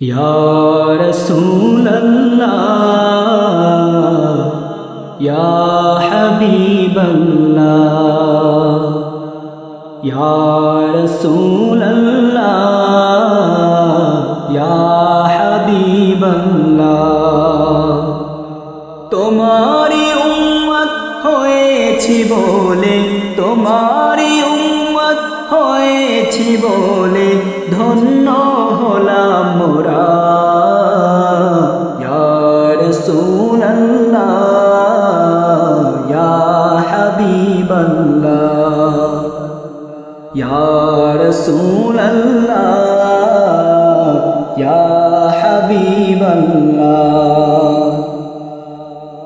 یا رسول اللہ یا حبیب اللہ یا رسول اللہ یا حبیب اللہ تمہاری امت ہوئے بولے তোমারি উম্মত হয়েছি বলে ধন্য হলাম মোরা হাবিবাল্লাহ ইয়া রাসূলুল্লাহ ইয়া হাবিবাল্লাহ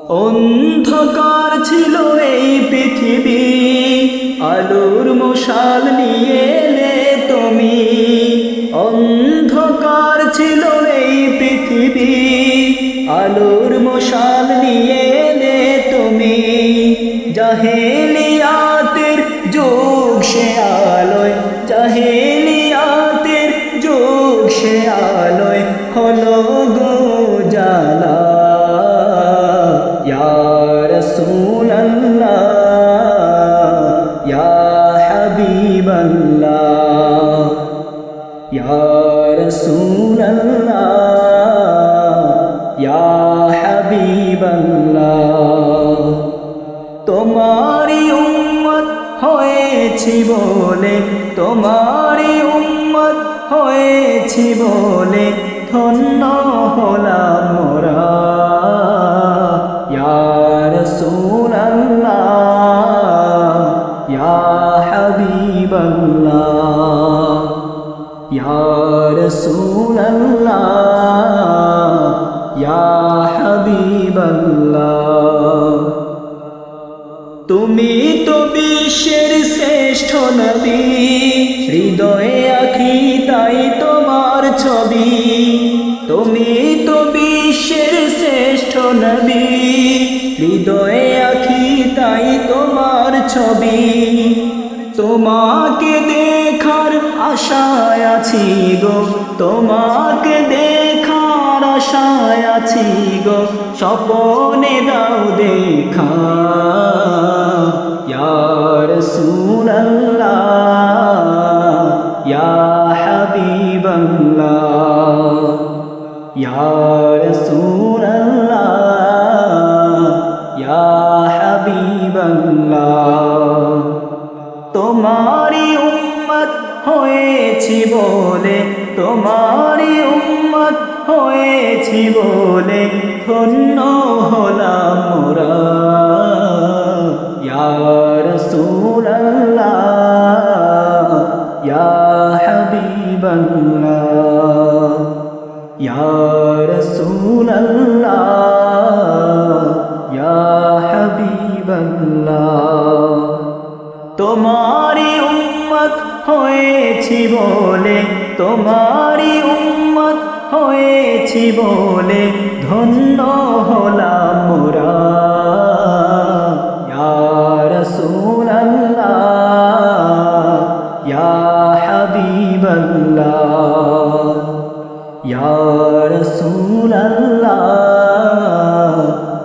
অন্ধকার ছিল এই পৃথিবী। আলোর মশাল নিয়ে এলে তুমি। অন্ধকার ছিল এই পৃথিবী। আলোর মশাল রাসূলুল্লাহ ইয়া হাবিবাল্লাহ। তোমারি উম্মত হয়েছি বলে তোমারি উম্মত হয়েছি বলে ধন্য হলাম মোরা। হাবিবাল্লাহ ইয়া রাসূলুল্লাহ, ইয়া হাবিবাল্লাহ। তুমি তো বিশ্বের শ্রেষ্ঠ নবী, হৃদয়ে আখি তাই তোমার ছবি। তুমি তো বিশ্বের শ্রেষ্ঠ নবী, হৃদয়ে আখি তাই তোমার ছবি। তোমাকে দেখার আশায় আছি গো। তোমাকে দেখার আশায় আছি গো। স্বপনে দাও দেখা। ইয়া রাসূলুল্লাহ, ইয়া হাবিবাল্লাহ, ইয়া রাসূলুল্লাহ, ইয়া হাবিবাল্লাহ। তোমারি উম্মত হয়েছি বলে তোমারি উম্মত হয়েছি বলে ধন্য হলাম মোরা ইয়া রাসূলুল্লাহ, ইয়া হাবিবাল্লাহ, ইয়া রাসূলুল্লাহ, ইয়া হাবিবাল্লাহ। তোমারি উম্মত হয়েছি বলে তোমারি উম্মত হয়েছি বলে ধন্য হলাম মোরা ইয়া রাসূলুল্লাহ,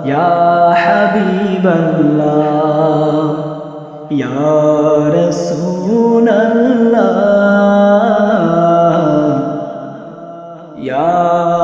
ইয়া হাবিবাল্লাহ। ইয়া রাসূলুল্লাহ ইয়া হাবিবাল্লাহ